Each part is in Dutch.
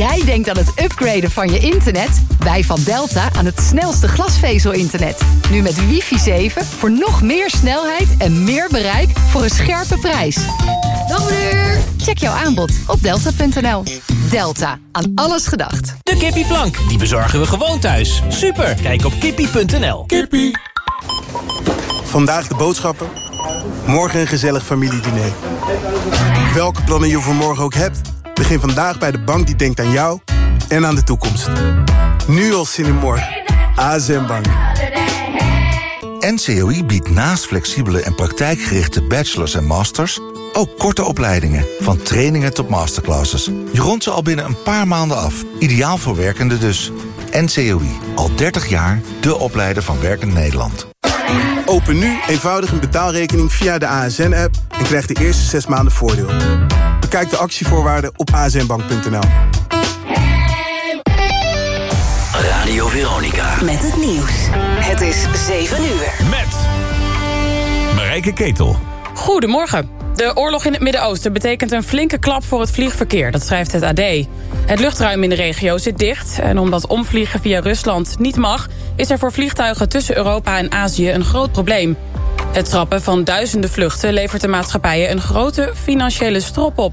Jij denkt aan het upgraden van je internet? Wij van Delta aan het snelste glasvezel-internet. Nu met wifi 7 voor nog meer snelheid en meer bereik voor een scherpe prijs. Dag meneer! Check jouw aanbod op delta.nl. Delta, aan alles gedacht. De kippieplank, die bezorgen we gewoon thuis. Super, kijk op kippie.nl. Kippie. Vandaag de boodschappen, morgen een gezellig familiediner. Welke plannen je voor morgen ook hebt... begin vandaag bij de bank die denkt aan jou en aan de toekomst. Nu al zin in morgen. ASM Bank. NCOI biedt naast flexibele en praktijkgerichte bachelors en masters... ook korte opleidingen, van trainingen tot masterclasses. Je rondt ze al binnen een paar maanden af. Ideaal voor werkenden dus. NCOI, al 30 jaar de opleider van Werkend Nederland. Open nu eenvoudig een betaalrekening via de ASN-app... en krijg de eerste 6 maanden voordeel. Bekijk de actievoorwaarden op asnbank.nl. Radio Veronica. Met het nieuws. Het is 7 uur. Met Marijke Ketel. Goedemorgen. De oorlog in het Midden-Oosten betekent een flinke klap voor het vliegverkeer. Dat schrijft het AD. Het luchtruim in de regio zit dicht. En omdat omvliegen via Rusland niet mag... is er voor vliegtuigen tussen Europa en Azië een groot probleem. Het trappen van duizenden vluchten levert de maatschappijen... een grote financiële strop op.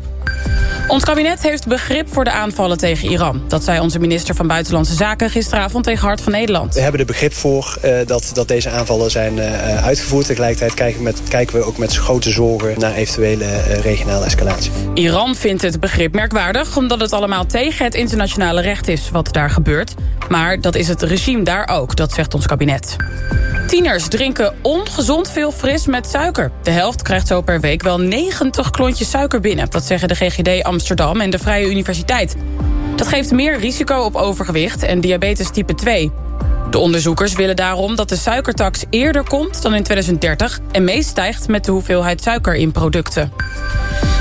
Ons kabinet heeft begrip voor de aanvallen tegen Iran. Dat zei onze minister van Buitenlandse Zaken gisteravond tegen Hart van Nederland. We hebben er begrip voor uh, dat, dat deze aanvallen zijn uh, uitgevoerd. Tegelijkertijd kijken, met, kijken we ook met grote zorgen naar eventuele uh, regionale escalatie. Iran vindt het begrip merkwaardig... omdat het allemaal tegen het internationale recht is wat daar gebeurt. Maar dat is het regime daar ook, dat zegt ons kabinet. Tieners drinken ongezond veel fris met suiker. De helft krijgt zo per week wel 90 klontjes suiker binnen. Dat zeggen de GGD Amsterdam en de Vrije Universiteit. Dat geeft meer risico op overgewicht en diabetes type 2. De onderzoekers willen daarom dat de suikertax eerder komt dan in 2030... en meestijgt met de hoeveelheid suiker in producten.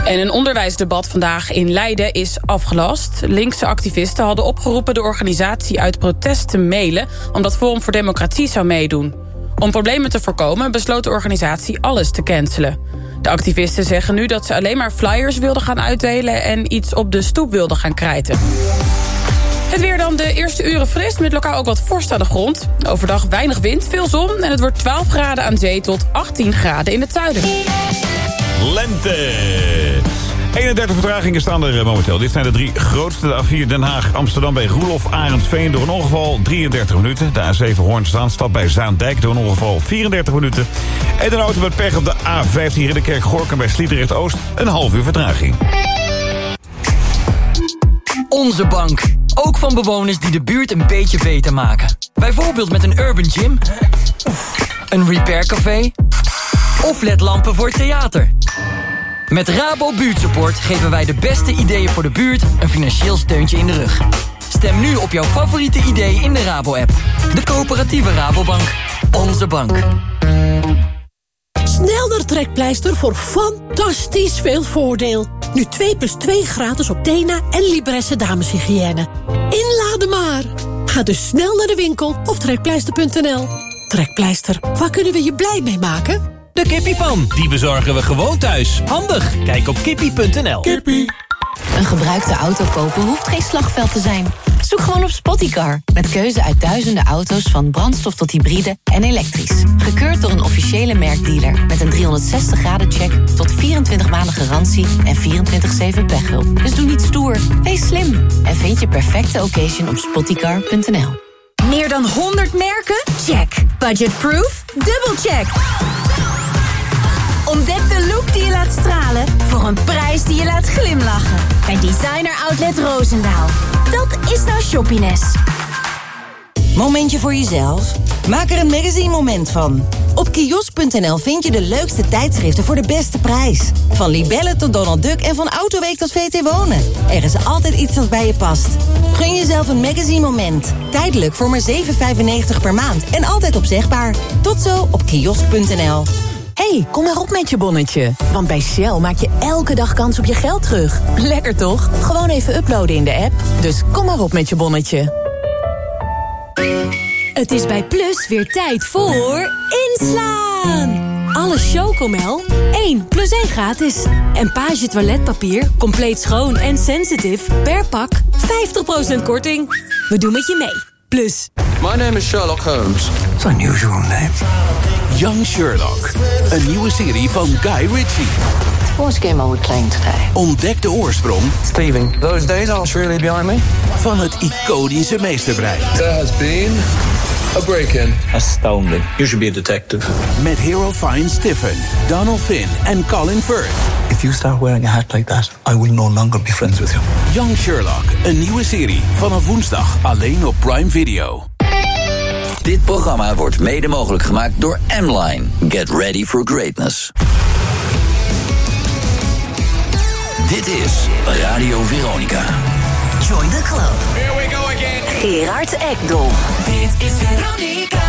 En een onderwijsdebat vandaag in Leiden is afgelast. Linkse activisten hadden opgeroepen de organisatie uit protest te mailen... omdat Forum voor Democratie zou meedoen. Om problemen te voorkomen besloot de organisatie alles te cancelen. De activisten zeggen nu dat ze alleen maar flyers wilden gaan uitdelen... en iets op de stoep wilden gaan krijten. Het weer dan de eerste uren fris, met lokaal ook wat vorst aan de grond. Overdag weinig wind, veel zon en het wordt 12 graden aan zee... tot 18 graden in het zuiden. Lente. 31 vertragingen staan er momenteel. Dit zijn de drie grootste. De A4 Den Haag, Amsterdam bij Roelof, Arendsveen door een ongeval 33 minuten. De A7 Hoorn-Zaanstad bij Zaandijk door een ongeval 34 minuten. En een auto met pech op de A15 Ridderkerk Gorkum bij Sliedrecht Oost. Een half uur vertraging. Onze bank. Ook van bewoners die de buurt een beetje beter maken. Bijvoorbeeld met een urban gym. Een repaircafé. Of ledlampen voor theater. Met Rabo Buurtsupport geven wij de beste ideeën voor de buurt een financieel steuntje in de rug. Stem nu op jouw favoriete idee in de Rabo-app. De coöperatieve Rabobank. Onze bank. Snel naar Trekpleister voor fantastisch veel voordeel. Nu 2 plus 2 gratis op Tena en Libresse dameshygiëne. Inladen maar. Ga dus snel naar de winkel of trekpleister.nl. Trekpleister, waar kunnen we je blij mee maken? De kippiepan, die bezorgen we gewoon thuis. Handig, kijk op kippie.nl. Kippie. Een gebruikte auto kopen hoeft geen slagveld te zijn. Zoek gewoon op Spottycar. Met keuze uit duizenden auto's van brandstof tot hybride en elektrisch. Gekeurd door een officiële merkdealer. Met een 360 graden check tot 24 maanden garantie en 24-7 pechhulp. Dus doe niet stoer, wees slim. En vind je perfecte occasion op spottycar.nl. Meer dan 100 merken? Check. Budgetproof? Dubbelcheck. Ontdek de look die je laat stralen voor een prijs die je laat glimlachen. Bij Designer Outlet Roosendaal. Dat is nou shoppiness. Momentje voor jezelf? Maak er een magazine moment van. Op kiosk.nl vind je de leukste tijdschriften voor de beste prijs. Van Libelle tot Donald Duck en van Autoweek tot VT Wonen. Er is altijd iets dat bij je past. Gun jezelf een magazine moment. Tijdelijk voor maar 7,95 per maand en altijd opzegbaar. Tot zo op kiosk.nl hey, kom maar op met je bonnetje. Want bij Shell maak je elke dag kans op je geld terug. Lekker toch? Gewoon even uploaden in de app. Dus kom maar op met je bonnetje. Het is bij Plus weer tijd voor inslaan. Alle Chocomel, 1 plus 1 gratis. En Page toiletpapier, compleet schoon en sensitive, per pak 50% korting. We doen met je mee. My name is Sherlock Holmes. It's an unusual name. Young Sherlock. Een nieuwe serie van Guy Ritchie. What game are we playing today? Ontdek de oorsprong. Steven, those days are surely behind me. Van het iconische meesterbrein. There has been a break-in. Astounding. You should be a detective. Met Hero Fine Stiffen, Donald Finn en Colin Firth. If you start wearing a hat like that, I will no longer be friends with you. Young Sherlock, een nieuwe serie. Vanaf woensdag alleen op Prime Video. Dit programma wordt mede mogelijk gemaakt door M-Line. Get ready for greatness. Dit is Radio Veronica. Join the club. Here we go again. Gerard Ekdom. Dit is Veronica.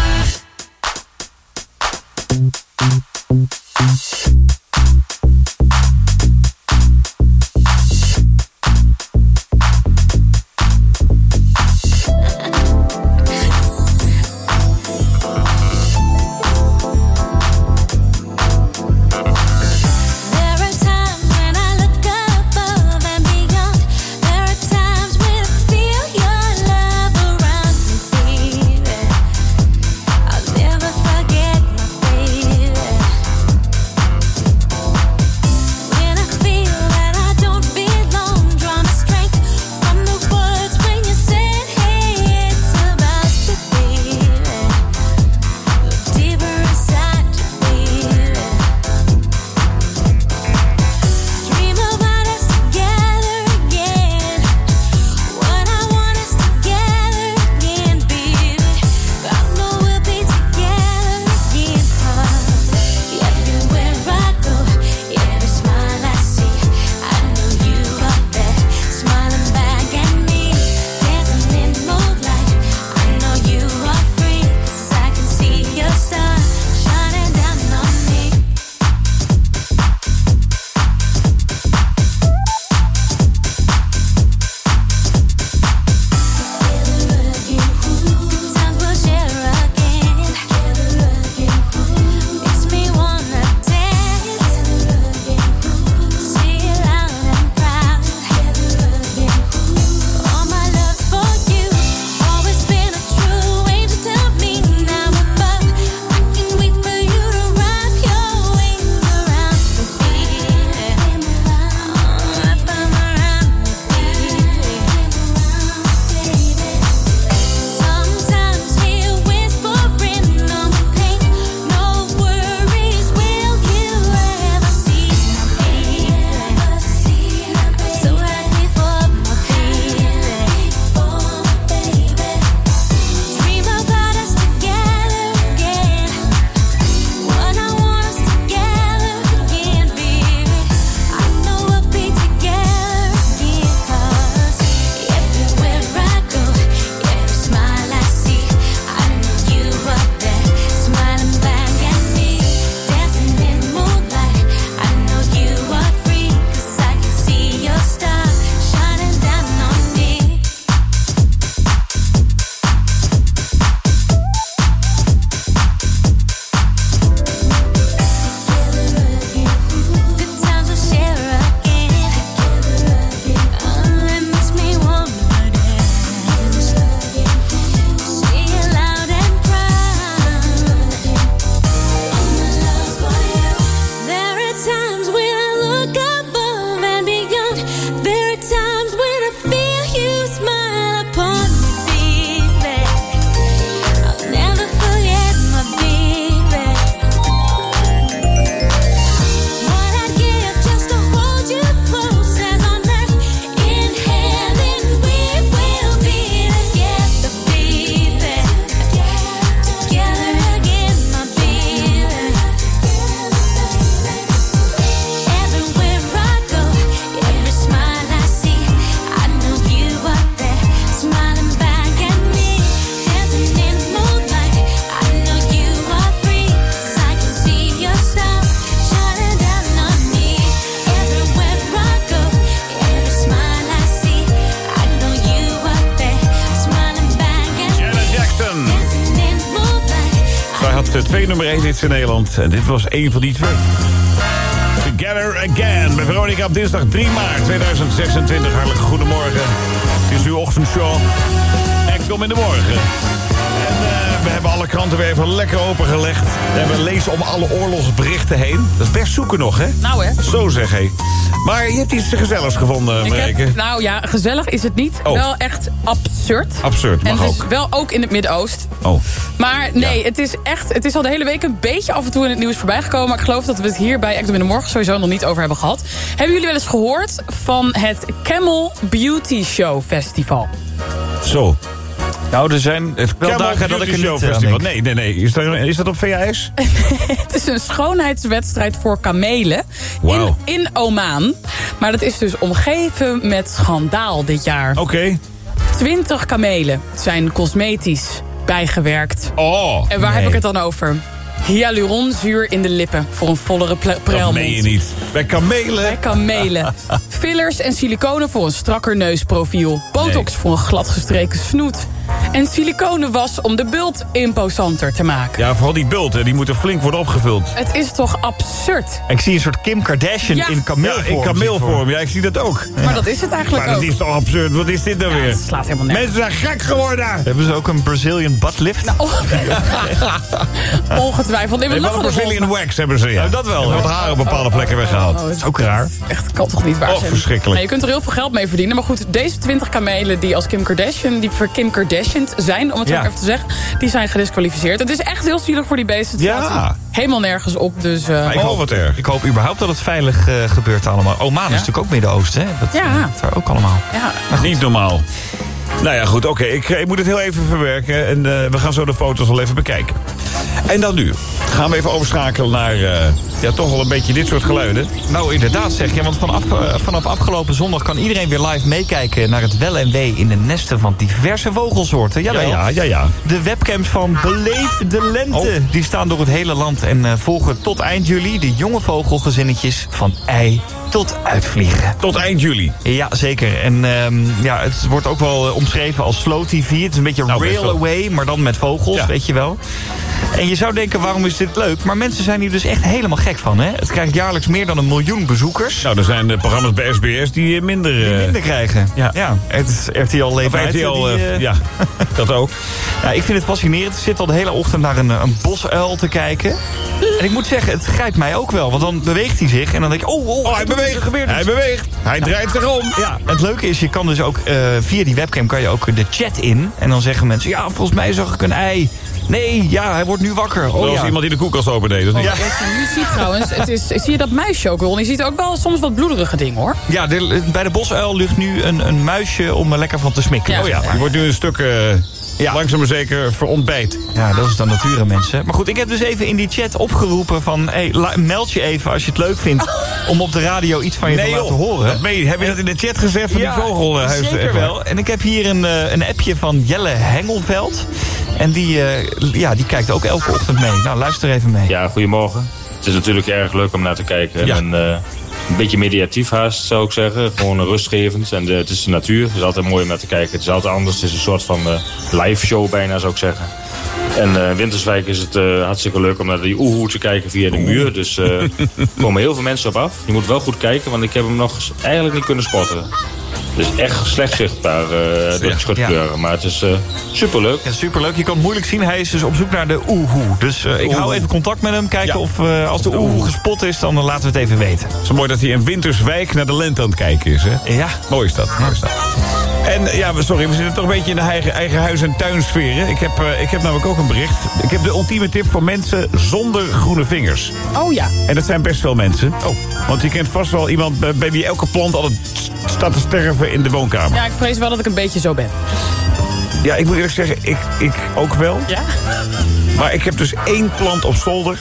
Nederland. En dit was één van die twee. Together Again bij Veronica op dinsdag 3 maart 2026. Hartelijk goedemorgen. Het is uw ochtendshow. kom in de morgen. We hebben alle kranten weer even lekker opengelegd. We hebben lezen om alle oorlogsberichten heen. Dat is best zoeken nog, hè? Nou hè. Zo zeg hé. Maar je hebt iets gezelligs gevonden, Ik Marijke. heb, nou ja, gezellig is het niet. Oh. Wel echt absurd. Absurd, mag en is ook. wel ook in het Midden-Oosten. Oh. Maar nee, het is echt. Het is al de hele week een beetje af en toe in het nieuws voorbij gekomen. Maar ik geloof dat we het hier bij in de Morgen sowieso nog niet over hebben gehad. Hebben jullie wel eens gehoord van het Camel Beauty Show Festival? Zo. Nou, er zijn wel dagen dat ik er niet aan denk. Nee, nee, nee. Is dat, is dat op VHS? Het is een schoonheidswedstrijd voor kamelen in, in Oman. Maar dat is dus omgeven met schandaal dit jaar. Oké. 20 kamelen zijn cosmetisch bijgewerkt. Oh. En waar nee. heb ik het dan over? Hyaluronzuur in de lippen voor een vollere ple- Dat prelmond. meen je niet. Bij kamelen? Bij kamelen. Fillers en siliconen voor een strakker neusprofiel. Botox voor een gladgestreken snoet. En siliconen was om de bult imposanter te maken. Ja, vooral die bult, hè, die moeten flink worden opgevuld. Het is toch absurd? Ik zie een soort Kim Kardashian Ja. in kameelvorm. Ja, in kameelvorm. Ja, ik zie dat ook. Maar dat is het eigenlijk Maar dat ook. is toch absurd? Wat is dit nou weer? het slaat helemaal nergens. Mensen zijn gek geworden! Hebben ze ook een Brazilian buttlift? Nou, Ongetwijfeld. Nee, lachen een. Brazilian wax hebben ze, ja. Oh, dat wel, wat haar op bepaalde plekken weggehaald. Oh, het is Ook raar. Echt, kan toch niet waar Oh, zijn? verschrikkelijk. Nee, je kunt er heel veel geld mee verdienen. Maar goed, deze 20 kamelen die als Kim Kardashian... die voor Kim Kardashian zijn, om het zo Ja. maar even te zeggen... die zijn gedisqualificeerd. Het is echt heel zielig voor die beesten. Het Ja. helemaal nergens op. Dus, eh, ik hoop, wat erg. Ik hoop überhaupt dat het veilig eh, gebeurt allemaal. Oman is natuurlijk ook Midden-Oosten, hè? Dat, Ja. eh, dat daar ook allemaal. ja. Niet normaal. Nou ja, goed, oké. Ik, ik moet het heel even verwerken. En eh, we gaan zo de foto's al even bekijken. En dan nu gaan we even overschakelen naar... eh, ja, toch wel een beetje dit soort geluiden. Nou, inderdaad zeg je. Want vanaf, eh, vanaf afgelopen zondag kan iedereen weer live meekijken... naar het wel en wee in de nesten van diverse vogelsoorten. Ja, Jawel. ja, ja, ja. De webcams van Beleef de Lente... die staan door het hele land en eh, volgen tot eind juli... de jonge vogelgezinnetjes van ei tot uitvliegen. Tot eind juli. Ja, zeker. En ehm, ja, het wordt ook wel omschreven als slow TV. Het is een beetje Nou, best rail wel. away, maar dan met vogels, Ja. weet je wel. En je zou denken, waarom is dit leuk? Maar mensen zijn hier dus echt helemaal gek van, hè? Het krijgt jaarlijks meer dan een miljoen bezoekers. Nou, er zijn eh, programma's bij SBS die eh, minder... Die eh, minder krijgen. Ja, ja. het is RTL Uit, RTL, die, ja, dat ook. Ja, ik vind het fascinerend. Ik zit al de hele ochtend naar een, een bosuil te kijken. En ik moet zeggen, het grijpt mij ook wel. Want dan beweegt hij zich en dan denk ik... Oh, oh, Oh, hij beweegt. gebeurt Hij beweegt. Hij draait zich om. Ja, het leuke is, je kan dus ook via die webcam kan je ook de chat in. En dan zeggen mensen, ja, volgens mij zag ik een ei. Nee, ja, hij wordt nu wakker. Oh, Oh ja. iemand die de koelkast opendeed, of niet? Ja. Je nu ziet trouwens, het is, zie je dat muisje ook wel? Je ziet ook wel soms wat bloederige dingen hoor. Ja, de- bij de bosuil ligt nu een, een muisje om er lekker van te smikken. Ja. Oh ja, die wordt nu een stuk... eh, Ja. Langzaam maar zeker verontbijt. Ja, dat is dan nature, mensen. Maar goed, ik heb dus even in die chat opgeroepen van... Hey, meld je even als je het leuk vindt om op de radio iets van je te laten horen. Je. Heb je dat in de chat gezegd van die vogelhuis? zeker wel. En ik heb hier een, eh, een appje van Jelle Hengelveld. En die, eh, ja, die kijkt ook elke ochtend mee. Nou, luister even mee. Ja, goedemorgen. Het is natuurlijk erg leuk om naar te kijken. Ja. En, eh, een beetje mediatief haast, zou ik zeggen. Gewoon rustgevend. En de, het is de natuur. Het is altijd mooi om naar te kijken. Het is altijd anders. Het is een soort van eh, live show bijna, zou ik zeggen. En eh Winterswijk is het eh, hartstikke leuk om naar die oehoe te kijken via de muur. Dus eh, er komen heel veel mensen op af. Je moet wel goed kijken, want ik heb hem nog eigenlijk niet kunnen spotten. Het is echt slecht zichtbaar eh door de schutkleuren. Maar het is eh, superleuk. Ja, superleuk. Je kan het moeilijk zien. Hij is dus op zoek naar de oehoe. Dus eh, ik hou even contact met hem. Kijken Ja. of eh, als de oehoe gespot is, dan laten we het even weten. Het is mooi dat hij in Winterswijk naar de lente aan het kijken is, hè? Ja. Mooi is dat. Mooi is dat. En ja, sorry, we zitten toch een beetje in de eigen, eigen huis- en tuinsfeer. Ik heb, eh, ik heb namelijk ook een bericht. Ik heb de ultieme tip voor mensen zonder groene vingers. Oh ja. En dat zijn best veel mensen. Oh. Want je kent vast wel iemand bij- bij wie elke plant altijd st- staat te sterven in de woonkamer. Ja, ik vrees wel dat ik een beetje zo ben. Ja, ik moet eerlijk zeggen, ik, ik ook wel. Ja? Maar ik heb dus één plant op zolder.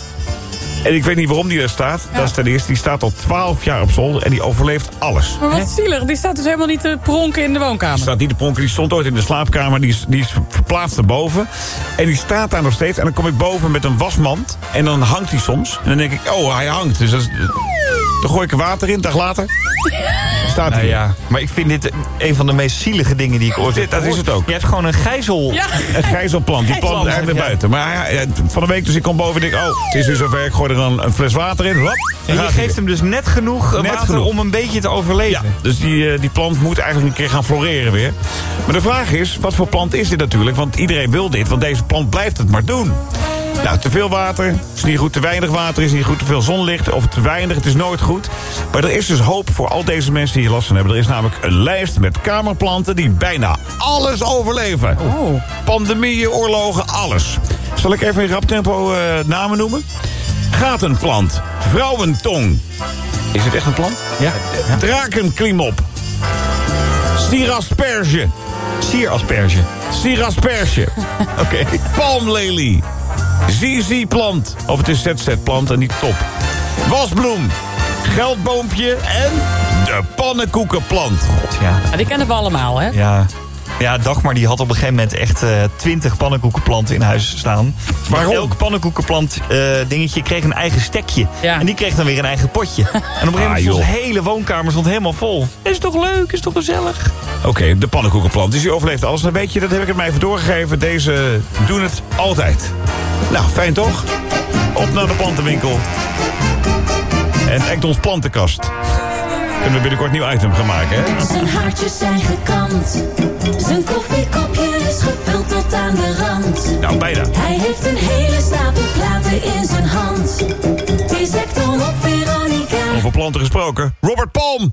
En ik weet niet waarom die daar staat. Dat is ten eerste, die staat al 12 jaar op zolder en die overleeft alles. Maar wat zielig, die staat dus helemaal niet te pronken in de Die woonkamer. staat niet te pronken, die stond ooit in de slaapkamer. Die is, die is verplaatst erboven. En die staat daar nog steeds. En dan kom ik boven met een wasmand. En dan hangt hij soms. En dan denk ik, oh, hij hangt. Dus dat is- dan gooi ik er water in, dag later. staat Nou ja, maar ik vind dit een van de meest zielige dingen die ik ooit heb dat is het ook. Je hebt gewoon een gijzel. Ja. Een gijzelplant, die plant eigenlijk naar buiten. Maar ja, van de week dus ik kom boven en denk, oh, het is weer zover. Ik gooi er dan een fles water in. Hop, En je geeft hem dus net genoeg Net water genoeg. om een beetje te Ja, overleven. dus die, eh, die plant moet eigenlijk een keer gaan floreren weer. Maar de vraag is, wat voor plant is dit natuurlijk? Want iedereen wil dit, want deze plant blijft het maar doen. Nou, te veel water is niet goed, te weinig water is niet goed... te veel zonlicht of te weinig, het is nooit goed. Maar er is dus hoop voor al deze mensen die hier last van hebben. Er is namelijk een lijst met kamerplanten die bijna alles overleven. Oh. Pandemieën, oorlogen, alles. Zal ik even in rap tempo eh, namen noemen? Gatenplant, vrouwentong. Is het echt een plant? Ja. Drakenklimop. Sierasperge. Sierasperge. Sierasperge. Oké. Palmlelie. ZZ-plant. Of het is ZZ-plant en niet top. Wasbloem. Geldboompje en de pannenkoekenplant. God, Ja. Die kennen we allemaal, hè? Ja. Ja, Dagmar die had op een gegeven moment echt eh, twintig pannenkoekenplanten in huis staan. Waarom? Maar elk pannenkoekenplant eh, dingetje kreeg een eigen stekje. Ja. En die kreeg dan weer een eigen potje. En op een gegeven moment Ah, stond de hele woonkamer stond helemaal vol. Is toch leuk? Is toch gezellig? Oké, de pannenkoekenplant. Dus die overleeft alles. Dan weet je, dat heb ik het mij even doorgegeven. Deze doen het altijd. Nou, fijn toch? Op naar de plantenwinkel. En Ectons plantenkast. Kunnen we binnenkort een nieuw item gaan maken, hè? Zijn haartjes zijn gekant. Zijn koffiekopje is gevuld tot aan de rand. Nou, bijna. Hij heeft een hele stapel platen in zijn hand. Die zegt om op Veronica. Over planten gesproken. Robert Palm.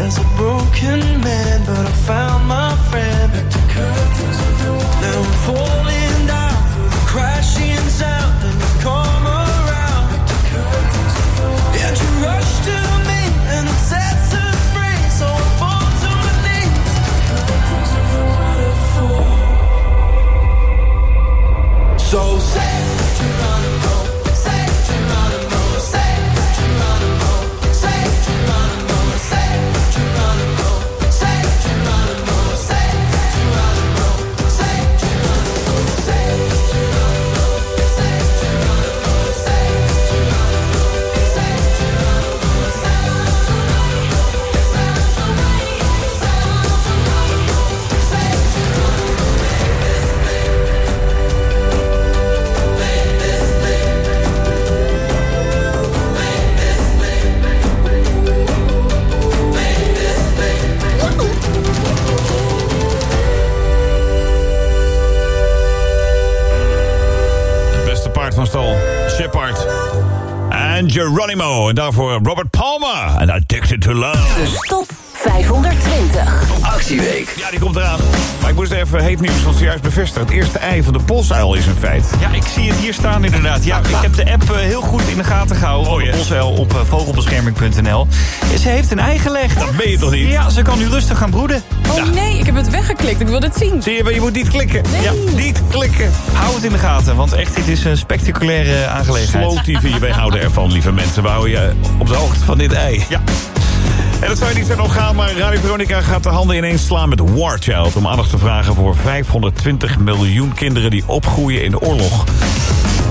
as a broken man, but I found En daarvoor zojuist bevestigen. Het eerste ei van de polsuil is een feit. Ja, ik zie het hier staan inderdaad. Ja, ik heb de app eh, heel goed in de gaten gehouden. Oh, van de ja. Bosuil op eh, vogelbescherming.nl. Ze heeft een ei gelegd. Dat ben je toch niet? Ja, ze kan nu rustig gaan broeden. Oh nee, ik heb het weggeklikt. Ik wil dit zien. Zie je, maar je moet niet klikken. Ja, niet klikken. Hou het in de gaten, want echt, dit is een spectaculaire aangelegenheid. Slow TV, wij houden ervan, lieve mensen. We houden je op de hoogte van dit ei. Ja. En dat zou je niet zijn ontgaan, maar Radio Veronica gaat de handen ineens slaan met War Child... om aandacht te vragen voor 520 miljoen kinderen die opgroeien in de oorlog.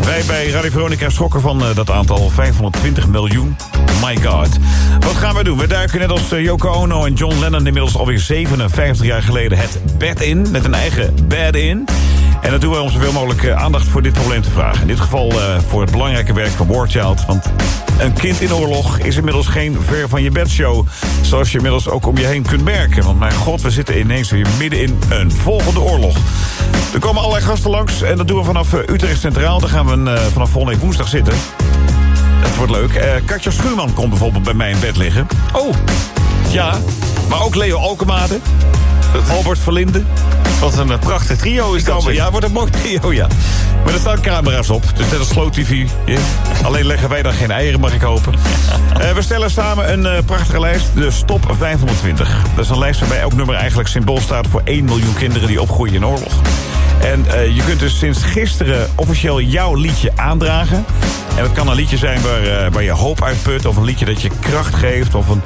Wij bij Radio Veronica schrokken van eh, dat aantal 520 miljoen. My god. Wat gaan we doen? We duiken net als eh, Yoko Ono en John Lennon... inmiddels alweer 57 jaar geleden het bed in... met een eigen bed in... En dat doen we om zoveel mogelijk eh, aandacht voor dit probleem te vragen. In dit geval eh, voor het belangrijke werk van War Child. Want een kind in oorlog is inmiddels geen ver van je bedshow. Zoals je inmiddels ook om je heen kunt merken. Want mijn god, we zitten ineens weer midden in een volgende oorlog. Er komen allerlei gasten langs en dat doen we vanaf eh, Utrecht Centraal. Daar gaan we vanaf volgende week woensdag zitten. Dat wordt leuk. Katja Schuurman komt bijvoorbeeld bij mij in bed liggen. Oh, ja. Maar ook Leo Alkemade. Albert Verlinde. Wat een eh, prachtig trio is dat. Ja, wordt een mooi trio, ja. Maar er staan camera's op, dus net als Slow TV. Alleen leggen wij dan geen eieren, mag ik hopen. Eh, we stellen samen een eh, prachtige lijst, de Stop 520. Dat is een lijst waarbij elk nummer eigenlijk symbool staat... voor 1 miljoen kinderen die opgroeien in oorlog. En eh, je kunt dus sinds gisteren officieel jouw liedje aandragen. En dat kan een liedje zijn waar, eh, waar je hoop uitput... of een liedje dat je kracht geeft... of een,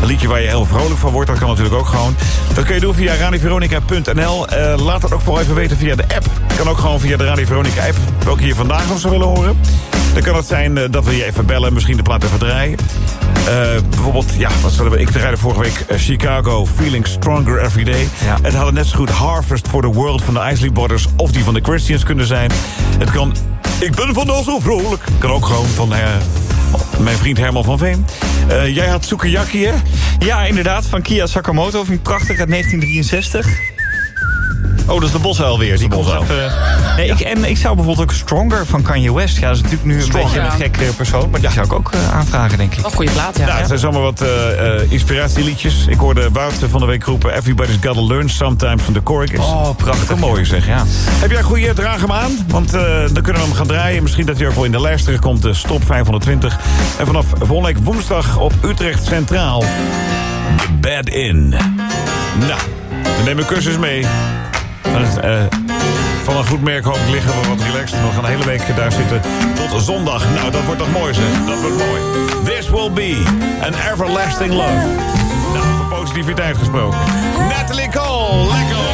een liedje waar je heel vrolijk van wordt. Dat kan natuurlijk ook gewoon. Dat kun je doen via radioveronica.nl. Eh, laat dat ook vooral even weten via de app. Kan ook gewoon via de Radio Veronica app. Welke je vandaag nog zou willen horen. Dan kan het zijn eh, dat we je even bellen... en misschien de plaat even draaien. Eh, bijvoorbeeld, ja, wat zullen we... Ik draaide vorige week eh, Chicago, Feeling Stronger Every Day. Het hadden net zo goed Harvest for the World van de Isley Brothers... of die van de Christians kunnen zijn. Het kan... Ik ben vandaag zo vrolijk. Kan ook gewoon van... mijn vriend Herman van Veen. Jij had Sukiyaki, hè? Ja, inderdaad, van Kia Sakamoto. Vind ik prachtig uit 1963. Oh, dat is de bosuil weer. Die komt even- nee, ik, en ik zou bijvoorbeeld ook Stronger van Kanye West. Ja, dat is natuurlijk nu een Stronger. beetje een gekke persoon. Maar die zou ik ook eh, aanvragen, denk ik. Een goede plaat, ja. Nou, het zijn zomaar wat eh, eh, inspiratieliedjes. Ik hoorde Wout van de week roepen... Everybody's gotta learn sometimes van de Corkers. Oh, prachtig. Een mooie zeg, ja. Heb jij een goede draag hem aan? Want eh, dan kunnen we hem gaan draaien. Misschien dat hij ook wel in de lijst terechtkomt. De Stop 520. En vanaf volgende week woensdag op Utrecht Centraal. The Bed In. Nou, we nemen kussens mee. Eh, van een goed merk hoop liggen we wat relaxed. We gaan de hele week daar zitten tot zondag. Nou, dat wordt toch mooi zeg. Dat wordt mooi. This will be an everlasting love. Nou, voor positiviteit gesproken. Natalie Cole, lekker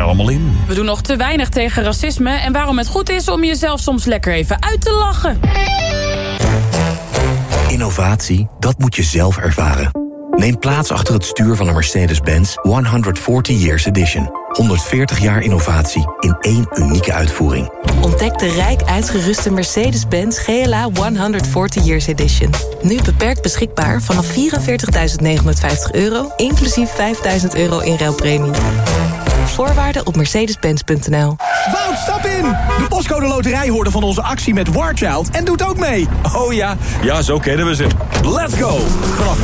Allemaal in. We doen nog te weinig tegen racisme... en waarom het goed is om jezelf soms lekker even uit te lachen. Innovatie, dat moet je zelf ervaren. Neem plaats achter het stuur van een Mercedes-Benz 140 Years Edition. 140 jaar innovatie in één unieke uitvoering. Ontdek de rijk uitgeruste Mercedes-Benz GLA 140 Years Edition. Nu beperkt beschikbaar vanaf 44.950 euro, inclusief 5.000 euro in ruilpremie. Voorwaarden op mercedes-benz.nl. Wout, stap in! De postcode loterij hoorde van onze actie met Warchild en doet ook mee. Oh ja, ja, zo kennen we ze. Let's go! Vanaf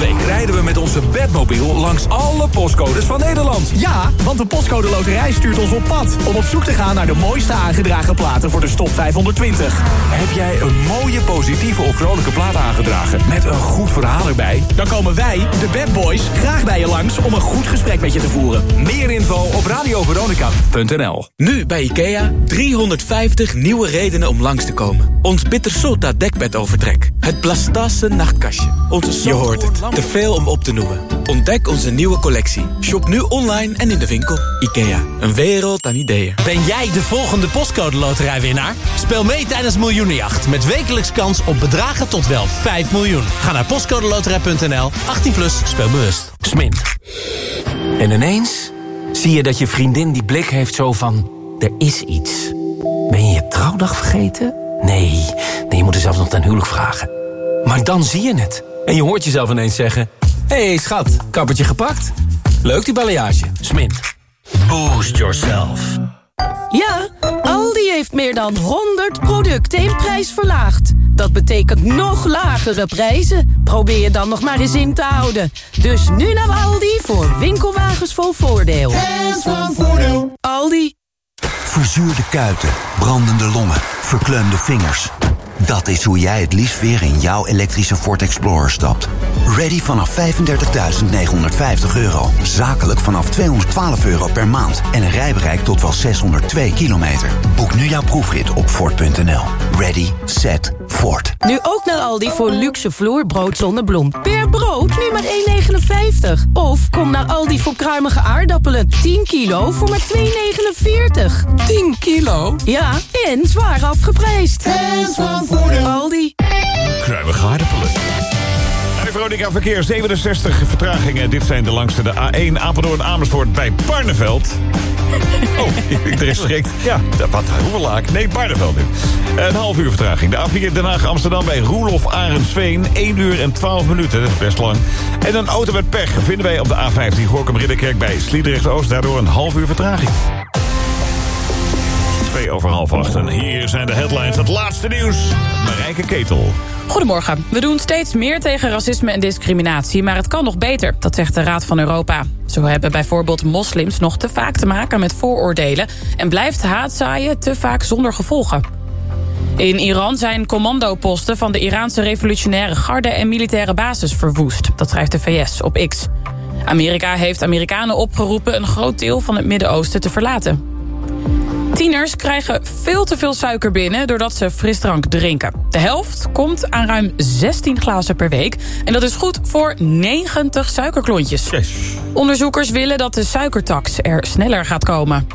week rijden we met onze bedmobiel langs alle postcodes van Nederland. Ja, want de Postcode Loterij stuurt ons op pad... om op zoek te gaan naar de mooiste aangedragen platen voor de Stop 520. Heb jij een mooie, positieve of vrolijke plaat aangedragen... met een goed verhaal erbij? Dan komen wij, de Bad Boys, graag bij je langs... om een goed gesprek met je te voeren. Meer info op radioveronica.nl Nu bij IKEA 350 nieuwe redenen om langs te komen. Ons Bittersota dekbedovertrek. Het Blastase nachtkastje. Onze Je hoort het. Te veel om op te noemen. Ontdek onze nieuwe collectie. Shop nu online en in de winkel. IKEA. Een wereld aan ideeën. Ben jij de volgende postcode loterijwinnaar? Speel mee tijdens Miljoenenjacht met wekelijks kans op bedragen tot wel 5 miljoen. Ga naar postcodeloterij.nl, 18 plus, speel bewust. Smin. En ineens zie je dat je vriendin die blik heeft zo van... er is iets. Ben je je trouwdag vergeten? Nee, nee je moet er zelfs nog ten huwelijk vragen. Maar dan zie je het. En je hoort jezelf ineens zeggen... Hé hey, schat, kappertje gepakt? Leuk die balayage. Smin. Boost yourself. Ja, Aldi heeft meer dan 100 producten in prijs verlaagd. Dat betekent nog lagere prijzen. Probeer je dan nog maar eens in te houden. Dus nu naar Aldi voor winkelwagens vol voordeel. Hands van voordeel. Aldi. Verzuurde kuiten, brandende longen, verkleumde vingers. Dat is hoe jij het liefst weer in jouw elektrische Ford Explorer stapt. Ready vanaf 35.950 euro. Zakelijk vanaf 212 euro per maand. En een rijbereik tot wel 602 kilometer. Boek nu jouw proefrit op Ford.nl. Ready, set, Ford. Nu ook naar Aldi voor luxe vloerbrood zonder bloem. Per brood nu maar 1,59. Of kom naar Aldi voor kruimige aardappelen. 10 kilo voor maar 2,49. 10 kilo? Ja, en zwaar afgeprijsd. Hands van voordeel. Aldi. Kruimige aardappelen. Hey Veronica Verkeer, 67 vertragingen. Dit zijn de langste. De A1 Apeldoorn Amersfoort bij Barneveld. Oh, er is schrikt. Ja, wat, Hoevelaak? Nee, Barneveld nu. Een half uur vertraging. De A4 Den Haag Amsterdam bij Roelof Arendsveen. 1 uur en 12 minuten, dat is best lang. En een auto met pech vinden wij op de A15 Gorkum Ridderkerk bij Sliedrecht Oost. Daardoor een half uur vertraging. Twee over half acht. En hier zijn de headlines. Het laatste nieuws. Marijke Ketel. Goedemorgen. We doen steeds meer tegen racisme en discriminatie, maar het kan nog beter, dat zegt de Raad van Europa. Zo hebben bijvoorbeeld moslims nog te vaak te maken met vooroordelen en blijft haatzaaien te vaak zonder gevolgen. In Iran zijn commandoposten van de Iraanse revolutionaire garde en militaire basis verwoest. Dat schrijft de VS op X. Amerika heeft Amerikanen opgeroepen een groot deel van het Midden-Oosten te verlaten. Tieners krijgen veel te veel suiker binnen doordat ze frisdrank drinken. De helft komt aan ruim 16 glazen per week. En dat is goed voor 90 suikerklontjes. Onderzoekers willen dat de suikertax er sneller gaat komen.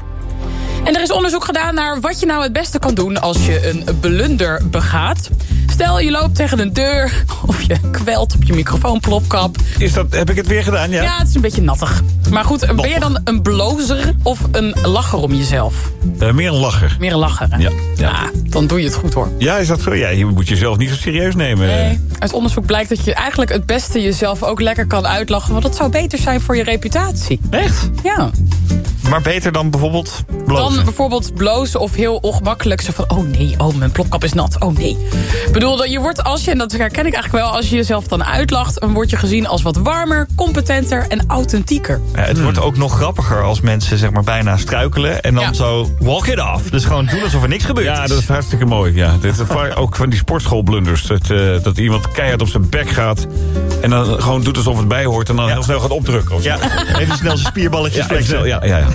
En er is onderzoek gedaan naar wat je nou het beste kan doen als je een blunder begaat. Stel, je loopt tegen een deur of je kwelt op je microfoonplopkap. Is dat, heb ik het weer gedaan, ja? Ja, het is een beetje nattig. Maar goed, ben je dan een blozer of een lacher om jezelf? Eh, meer een lacher. Meer een lacher, hè? Ja. Ja, dan doe je het goed, hoor. Ja, is dat zo? Ja, je moet jezelf niet zo serieus nemen. Nee, uit onderzoek blijkt dat je eigenlijk het beste jezelf ook lekker kan uitlachen. Want dat zou beter zijn voor je reputatie. Echt? Ja. Maar beter dan bijvoorbeeld blozen? Dan bijvoorbeeld blozen of heel ongemakkelijk. Zo van, oh nee, oh mijn plopkap is nat, oh nee. Ik bedoel, dat je wordt als je, en dat herken ik eigenlijk wel... als je jezelf dan uitlacht, dan word je gezien als wat warmer... competenter en authentieker. Ja, het wordt ook nog grappiger als mensen zeg maar bijna struikelen... en dan Ja. zo walk it off. Dus gewoon doen alsof er niks gebeurt. Ja, dat is hartstikke mooi. Ja. Dit is ook van die sportschoolblunders. Dat, eh, dat iemand keihard op zijn bek gaat... en dan gewoon doet alsof het bij hoort... en dan heel snel gaat opdrukken. Of zo. Ja, even snel zijn spierballetjes flexen. ja, ja, ja. ja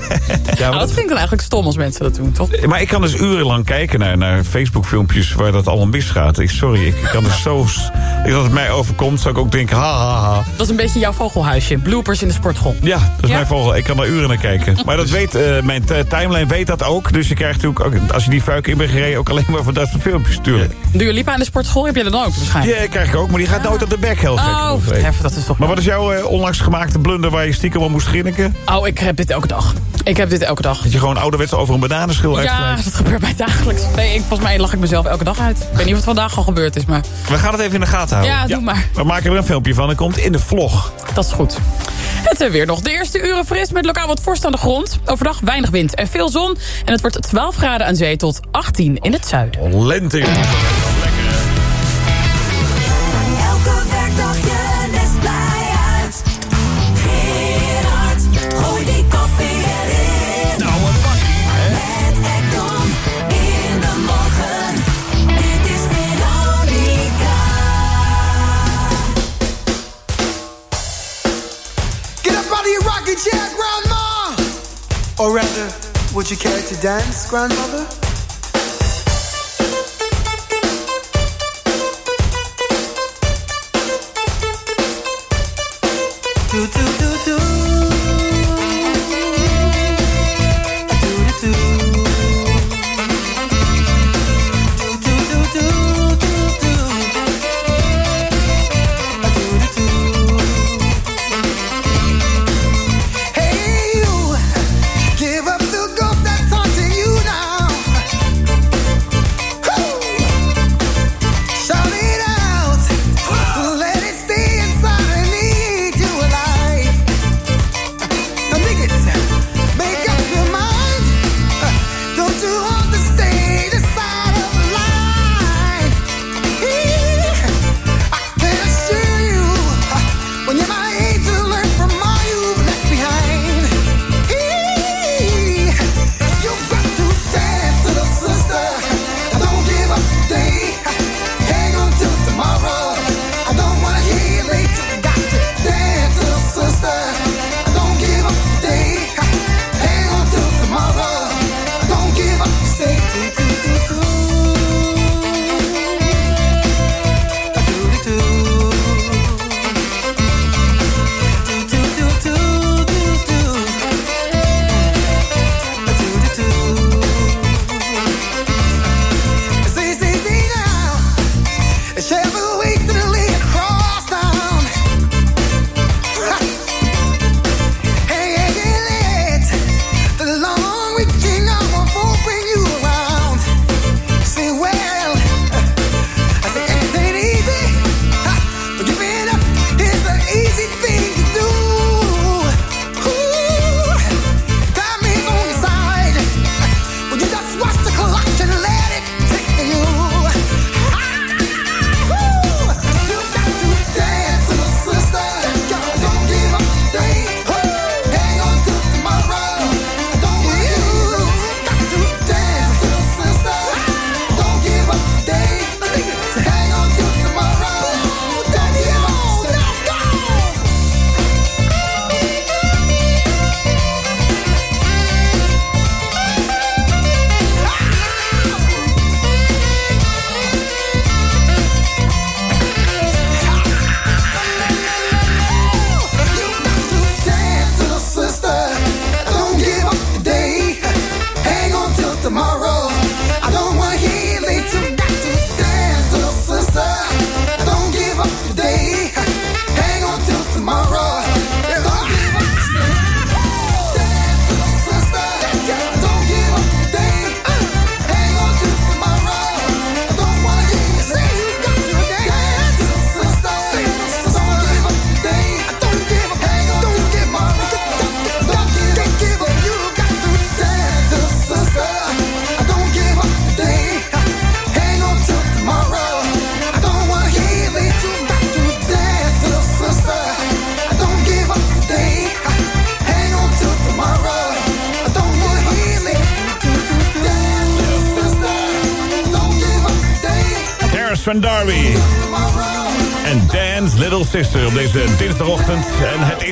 Nou, maar, dat vind ik dan eigenlijk stom als mensen dat doen, toch? maar ik kan dus urenlang kijken naar, naar Facebook-filmpjes... waar dat allemaal misgaat. Ik, sorry, ik kan er zo... s- Ik, dat het mij overkomt, zou ik ook denken... ha, ha, ha. Dat is een beetje jouw vogelhuisje. Bloopers in de sportschool. Ja, dat is Ja? mijn vogel. Ik kan daar uren naar kijken. Maar dat weet, eh, mijn timeline weet dat ook. Dus je krijgt natuurlijk ook, als je die fuik in bent gereden... ook alleen maar van dat soort filmpjes, natuurlijk. Doe je liepen aan de sportschool? Heb je dat dan ook waarschijnlijk? Ja, krijg ik ook, maar die gaat nooit op de bek, heel gek. Oh, verhef, dat is toch... Maar wat is jouw eh, onlangs gemaakte blunder waar je stiekem al moest grinniken? Oh, ik heb dit elke dag. Ik heb dit elke dag. Dat je gewoon ouderwets over een bananenschil Ja, uitglijdt? dat gebeurt mij dagelijks. Nee, ik, volgens mij lach ik mezelf elke dag uit. Ik weet niet of het vandaag al gebeurd is, maar... We gaan het even in de gaten houden. Ja, doe maar. We maken er een filmpje van en komt in de vlog. Dat is goed. Het weer nog. De eerste uren fris met lokaal wat vorst aan de grond. Overdag weinig wind en veel zon. En het wordt 12 graden aan zee tot 18 in het zuiden. Lente. Or rather, would you care to dance, Grandmother? Do, do,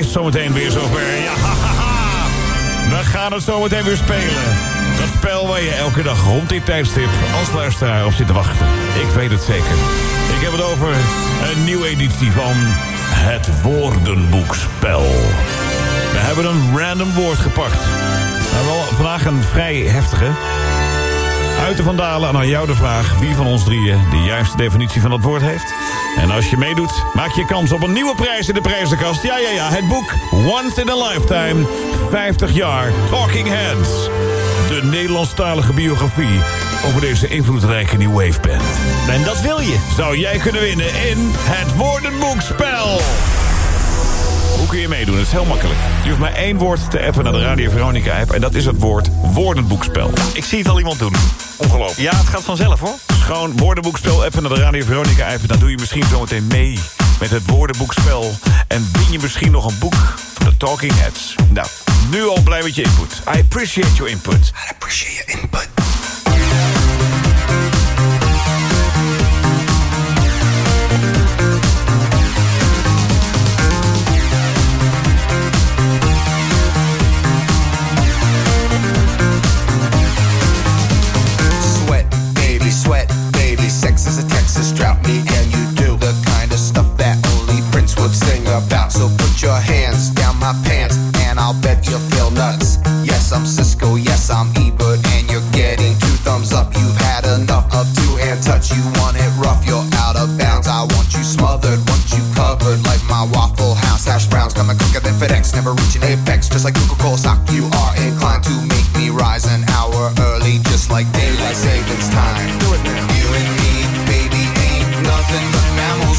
zometeen weer zover. Ja. We gaan het zometeen weer spelen. Dat spel waar je elke dag rond dit tijdstip als luisteraar op zit te wachten. Ik weet het zeker. Ik heb het over een nieuwe editie van het woordenboekspel. We hebben een random woord gepakt. Nou, wel vandaag een vrij heftige. Uit de Vandalen en aan jou de vraag wie van ons drieën de juiste definitie van dat woord heeft. En als je meedoet, maak je kans op een nieuwe prijs in de prijzenkast. Ja, ja, ja, het boek Once in a Lifetime, 50 jaar Talking Heads. De Nederlandstalige biografie over deze invloedrijke New Wave band. En dat wil je. Zou jij kunnen winnen in het woordenboekspel. Kun je meedoen? Het is heel makkelijk. Je hoeft maar één woord te appen naar de Radio Veronica app... en dat is het woord woordenboekspel. Ik zie het al iemand doen. Ongelooflijk. Ja, het gaat vanzelf hoor. Dus gewoon woordenboekspel appen naar de Radio Veronica app... dan doe je misschien zometeen mee met het woordenboekspel... en win je misschien nog een boek van de Talking Heads. Nou, nu al blij met je input. I appreciate your input. I appreciate your input. drought me and you do the kind of stuff that only Prince would sing about. So put your hands down my pants and I'll bet you'll feel nuts. Yes, I'm Cisco, yes, I'm Ebert, and you're getting two thumbs up. You've had enough of two hand touch. You want it rough, you're out of bounds. I want you smothered, want you covered like my Waffle House hash browns. Coming quicker than FedEx, never reaching apex. Just like Coca Cola sock you are inclined to make me rise an hour early, just like daylight savings time. Do it now.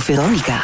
Radio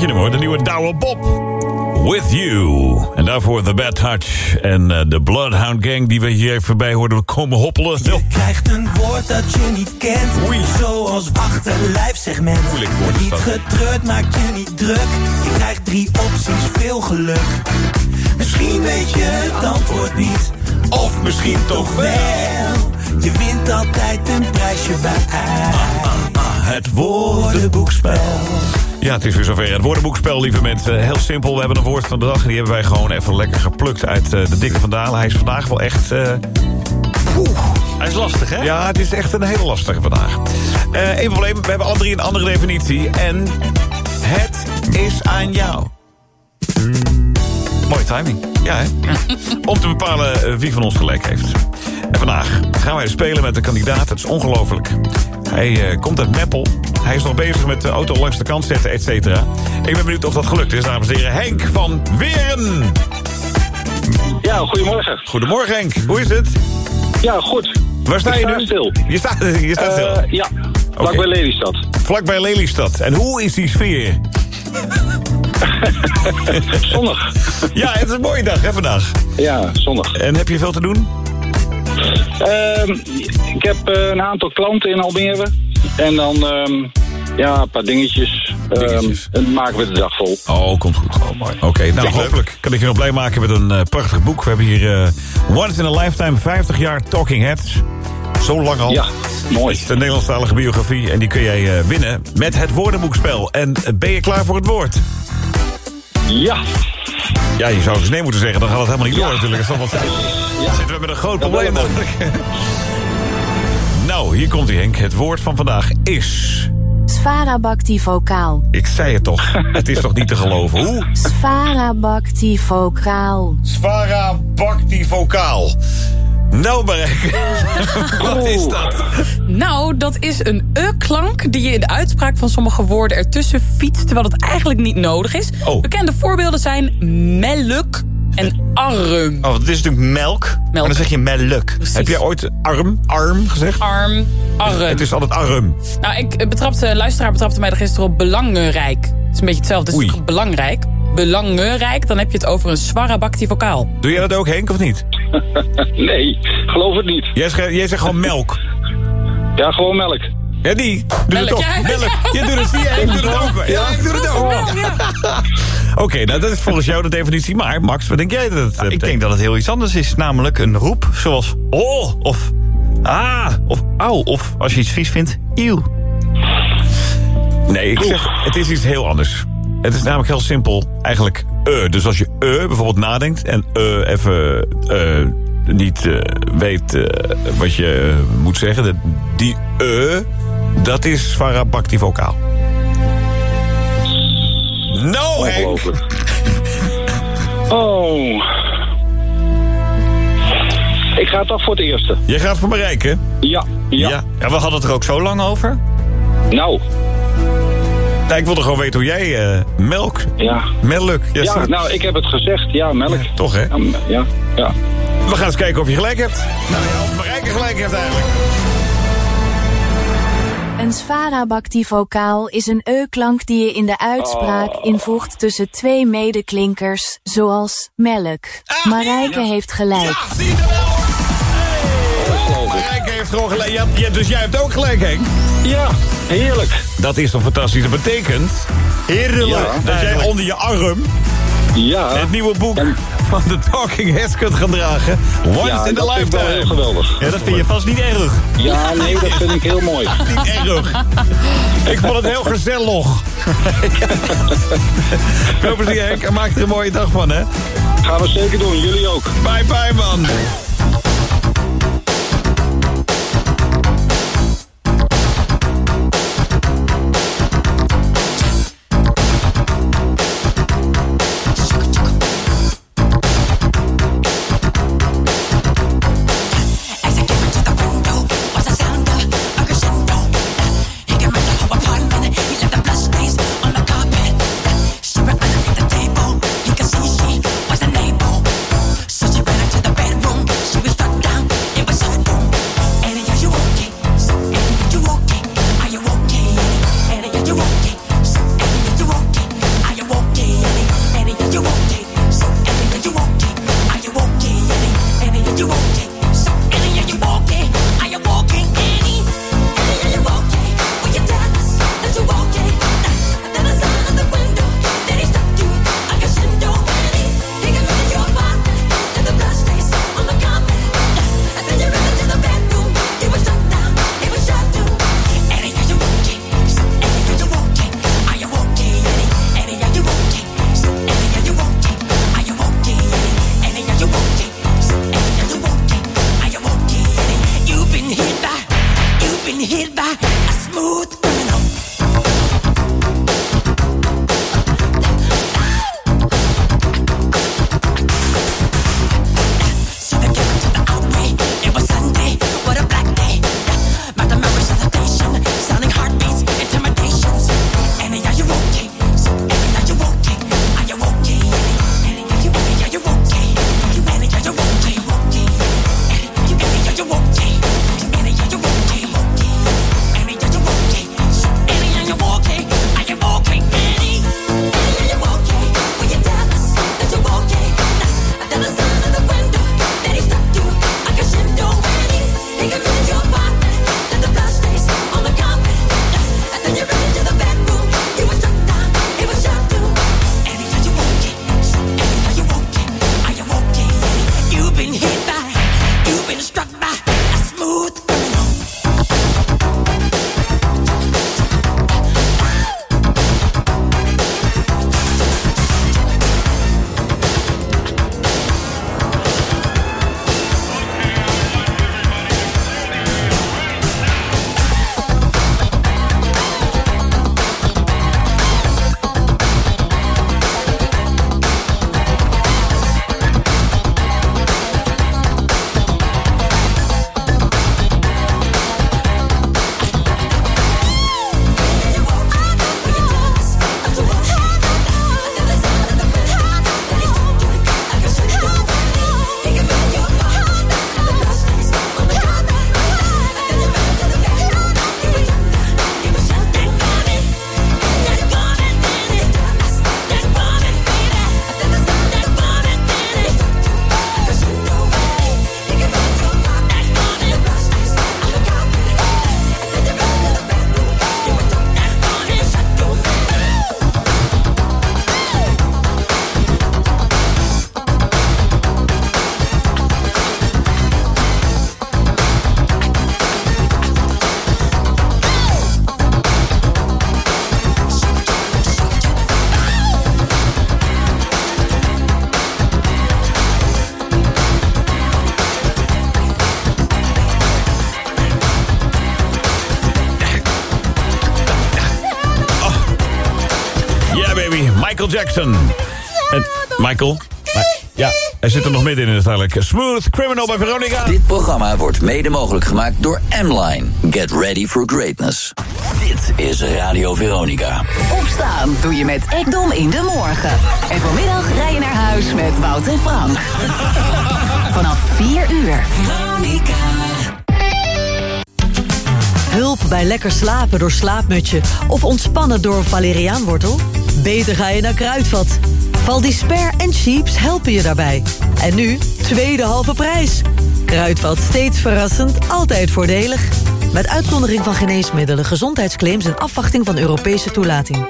je hem hoor, de nieuwe Douwe Bob. With You. En daarvoor The Bad Touch en eh, de Bloodhound Gang... die we hier even bij hoorden komen hoppelen. Je krijgt een woord dat je niet kent. Zoals achterlijfsegment. Moeilijk woord Niet getreurd, maak je niet druk. Je krijgt drie opties, veel geluk. Misschien weet je het antwoord niet. Of misschien toch wel. Je wint altijd een prijsje bij Het woordenboekspel. Ja, het is weer zover. Het woordenboekspel, lieve mensen. Heel simpel, we hebben een woord van de dag... en die hebben wij gewoon even lekker geplukt uit eh, de dikke vandalen. Hij is vandaag wel echt... eh, Hij is lastig, hè? Ja, het is echt een hele lastige vandaag. Eén probleem, we hebben alle drie een andere definitie. En het is aan jou. Mooie timing. Ja, hè? Om te bepalen eh, wie van ons gelijk heeft. En vandaag gaan wij spelen met de kandidaat. Het is ongelooflijk. Hij eh, komt uit Meppel. Hij is nog bezig met de auto langs de kant zetten, et cetera. Ik ben benieuwd of dat gelukt is, dames en heren. Henk van Weren. Ja, goedemorgen. Goedemorgen, Henk. Hoe is het? Ja, goed. Waar sta je nu? stil. Je staat, je staat stil? Eh, ja, vlakbij Lelystad. Vlakbij Lelystad. En hoe is die sfeer? zonnig. Ja, het is een mooie dag, hè, vandaag? Ja, zonnig. En heb je veel te doen? Ehm, ik heb eh, een aantal klanten in Almere. En dan ehm, ja, een paar dingetjes. Ehm, en maken we de dag vol. Oh, komt goed. Oh, mooi. Oké, nou hopelijk kan ik je nog blij maken met een eh, prachtig boek. We hebben hier eh, Once in a Lifetime 50 jaar Talking Heads. Zo lang al. Ja, mooi. Het is een Nederlandstalige biografie en die kun jij eh, winnen met het woordenboekspel. En ben je klaar voor het woord? Ja. Ja, je zou eens nee moeten zeggen, dan gaat het helemaal niet door natuurlijk. Dat wat... Ja. Zitten we met een groot probleem namelijk. nou, hier komt hij Henk. Het woord van vandaag is... Sfarabaktivokaal. Ik zei het toch. het is toch niet te geloven. Hoe? Sfarabaktivokaal. Sfarabaktivokaal. Nou, Marek. Wat is dat? Nou, dat is een e-klank die je in de uitspraak van sommige woorden ertussen fietst... terwijl het eigenlijk niet nodig is. Oh. Bekende voorbeelden zijn meluk en arm. Oh, het is natuurlijk melk. Maar dan zeg je meluk. Heb jij ooit arm, arm gezegd? Arm, arm. Het is altijd arm. Nou, ik betrapte, luisteraar betrapte mij er gisteren op belangrijk. Het is een beetje hetzelfde. Het is belangrijk. Belangrijk, dan heb je het over een swarabakti vocaal. Doe jij dat ook, Henk, of niet? nee, geloof het niet. Jij, zegt- jij zegt gewoon melk. Ja, gewoon melk. Ja, die. Doe het toch. ja. Melk. Je doet het, zie je, Henk doet het ook. Ja, ik doe het ook. Oké, nou dat is volgens jou de definitie. Maar Max, wat denk jij dat het Nou, ik denk dat het heel iets anders is. Namelijk een roep zoals oh of ah of au. Of als je iets vies vindt, eeuw. Nee, ik zeg, het is iets heel anders. Het is namelijk heel simpel. Eigenlijk eh. Dus als je eh bijvoorbeeld nadenkt en eh even eh, niet eh, weet eh, wat je moet zeggen. dat- Die eh, dat is varabaktivokaal. Nou, Henk. Oh. Ik ga toch voor het eerste. Jij gaat voor Marijk, hè? Ja, ja. Ja, we hadden het er ook zo lang over. Nou. Nou, ik wilde gewoon weten hoe jij eh, melk... Ja. Melk. Ja, nou, ik heb het gezegd. Ja, melk. toch, hè? Ja, ja. ja. We gaan eens kijken of je gelijk hebt. Nou ja, of Marijk gelijk heeft eigenlijk. Een sfarabaktivokaal is een e-klank die je in de uitspraak Oh. invoegt tussen twee medeklinkers, zoals melk. Marijke heeft gelijk. Marijk heeft gewoon gelijk. Ja, dus jij hebt ook gelijk, Henk. Ja, heerlijk. Dat is toch fantastisch. Dat betekent... Heerlijk. Ja, dat jij onder je arm... Ja. Het nieuwe boek van de Talking Heads kunt gaan dragen. Once Ja, in wel lifetime. heel geweldig. Ja, dat vind je vast niet erg. Ja, nee, dat vind ik heel mooi. Niet erg. Ik vond het heel gezellig. Veel plezier, Henk. En maak er een mooie dag van, hè. Gaan we zeker doen. Jullie ook. Bye, bye, man. Jackson. En Michael? Ja, hij zit er nog midden in natuurlijk. Smooth Criminal bij Veronica. Dit programma wordt mede mogelijk gemaakt door M-Line. Get ready for greatness. Dit is Radio Veronica. Opstaan doe je met Ekdom in de morgen. En vanmiddag rij je naar huis met Wout en Frank. Vanaf 4 uur. Hulp bij lekker slapen door slaapmutje of ontspannen door valeriaanwortel? Beter ga je naar Kruidvat. Valdisper en Cheaps helpen je daarbij. En nu tweede halve prijs. Kruidvat steeds verrassend, altijd voordelig. Met uitzondering van geneesmiddelen, gezondheidsclaims en afwachting van Europese toelating.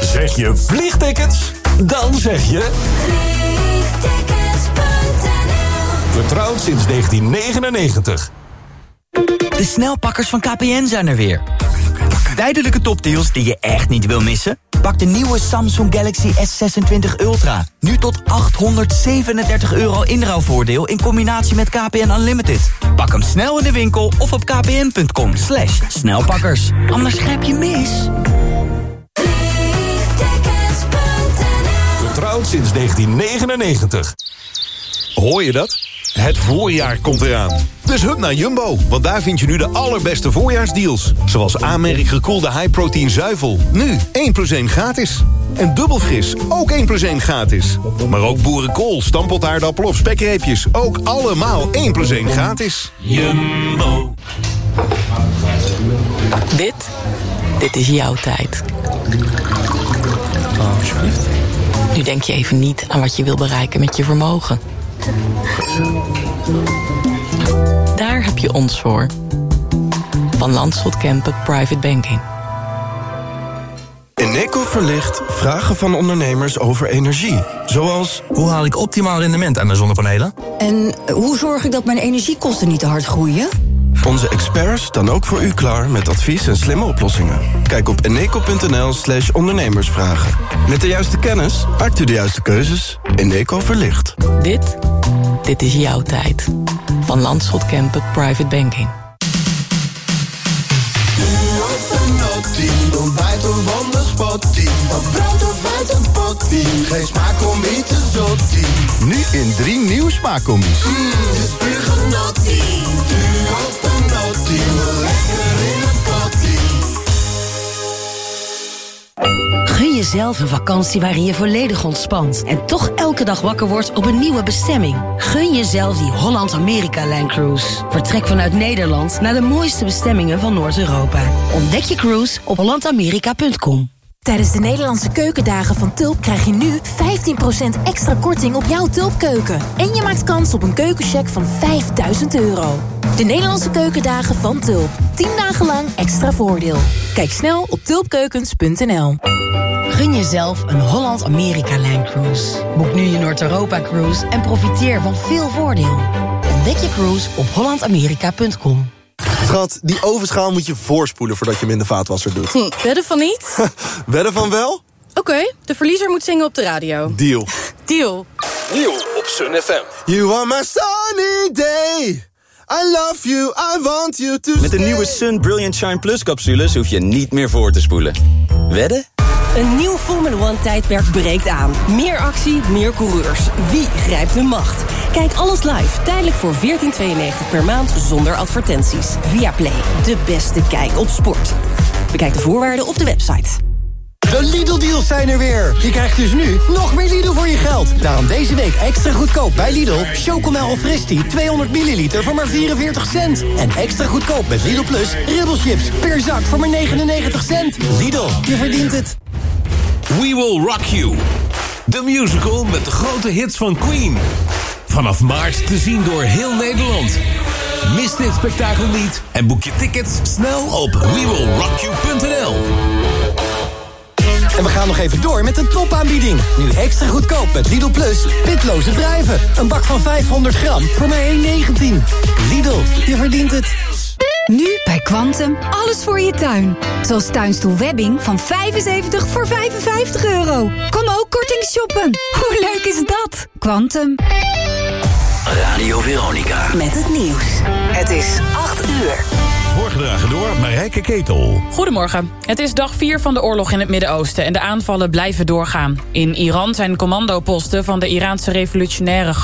Zeg je vliegtickets? Dan zeg je... Vertrouwd sinds 1999. De snelpakkers van KPN zijn er weer. Tijdelijke topdeals die je echt niet wil missen? Pak de nieuwe Samsung Galaxy S26 Ultra. Nu tot 837 euro inruilvoordeel in combinatie met KPN Unlimited. Pak hem snel in de winkel of op kpn.com slash snelpakkers. Anders grijp je mis. Vertrouwd sinds 1999. Hoor je dat? Het voorjaar komt eraan. Dus hup naar Jumbo, want daar vind je nu de allerbeste voorjaarsdeals. Zoals aanmerk gekoelde high-protein zuivel. Nu 1 plus 1 gratis. En dubbel fris, ook 1 plus 1 gratis. Maar ook boerenkool, stampotaardappel of spekreepjes. Ook allemaal 1 plus 1 gratis. Jumbo. Dit, dit is jouw tijd. Nu denk je even niet aan wat je wil bereiken met je vermogen. Daar heb je ons voor. Van Landschot Kempen Private Banking. Eneco verlicht vragen van ondernemers over energie. Zoals... Hoe haal ik optimaal rendement aan mijn zonnepanelen? En hoe zorg ik dat mijn energiekosten niet te hard groeien? Onze experts staan ook voor u klaar met advies en slimme oplossingen. Kijk op eneco.nl slash ondernemersvragen. Met de juiste kennis maakt u de juiste keuzes. Eneco verlicht. Dit, dit is jouw tijd. Van Landschot Kempen Private Banking. Ontbijt of. Wat uit een pottie. Geen smaak om niet te. Nu in drie nieuwe smaakcombi's. Mmm, het is puur genottie. Nottie, lekker in een pottie. Gun jezelf een vakantie waarin je volledig ontspant en toch elke dag wakker wordt op een nieuwe bestemming. Gun jezelf die Holland-Amerika-Line Cruise. Vertrek vanuit Nederland naar de mooiste bestemmingen van Noord-Europa. Ontdek je cruise op hollandamerika.com. Tijdens de Nederlandse keukendagen van Tulp krijg je nu 15% extra korting op jouw Tulpkeuken. En je maakt kans op een keukencheck van 5000 euro. De Nederlandse keukendagen van Tulp. 10 dagen lang extra voordeel. Kijk snel op tulpkeukens.nl. Gun jezelf een Holland-Amerika-Line Cruise. Boek nu je Noord-Europa-cruise en profiteer van veel voordeel. Ontdek je cruise op hollandamerika.com. Schat, die ovenschaal moet je voorspoelen voordat je hem in de vaatwasser doet. Hm, wedden van niet? Wedden van wel? Oké, de verliezer moet zingen op de radio. Deal. Deal. Nieuw op Sun FM. You are my sunny day. I love you, I want you to Met de nieuwe Sun Brilliant Shine Plus capsules hoef je niet meer voor te spoelen. Wedden? Een nieuw Formula One tijdperk breekt aan. Meer actie, meer coureurs. Wie grijpt de macht? Kijk alles live, tijdelijk voor 14,92 per maand zonder advertenties. Via Play, de beste kijk op sport. Bekijk de voorwaarden op de website. De Lidl-deals zijn er weer. Je krijgt dus nu nog meer Lidl voor je geld. Daarom deze week extra goedkoop bij Lidl. Chocomel of Fristie 200 milliliter voor maar 44 cent. En extra goedkoop met Lidl Plus ribbelchips per zak voor maar 99 cent. Lidl, je verdient het. We Will Rock You. De musical met de grote hits van Queen. Vanaf maart te zien door heel Nederland. Mis dit spektakel niet en boek je tickets snel op wewillrockyou.nl. En we gaan nog even door met een topaanbieding. Nu extra goedkoop met Lidl Plus pitloze druiven. Een bak van 500 gram voor maar 1,19. Lidl, je verdient het. Nu bij Quantum alles voor je tuin. Zoals tuinstoel Webbing van 75 voor 55 euro. Kom ook korting shoppen. Hoe leuk is dat? Quantum. Radio Veronica. Met het nieuws. Het is 8 uur. Door Marijke Ketel. Goedemorgen. Het is dag 4 van de oorlog in het Midden-Oosten... en de aanvallen blijven doorgaan. In Iran zijn commandoposten van de Iraanse revolutionaire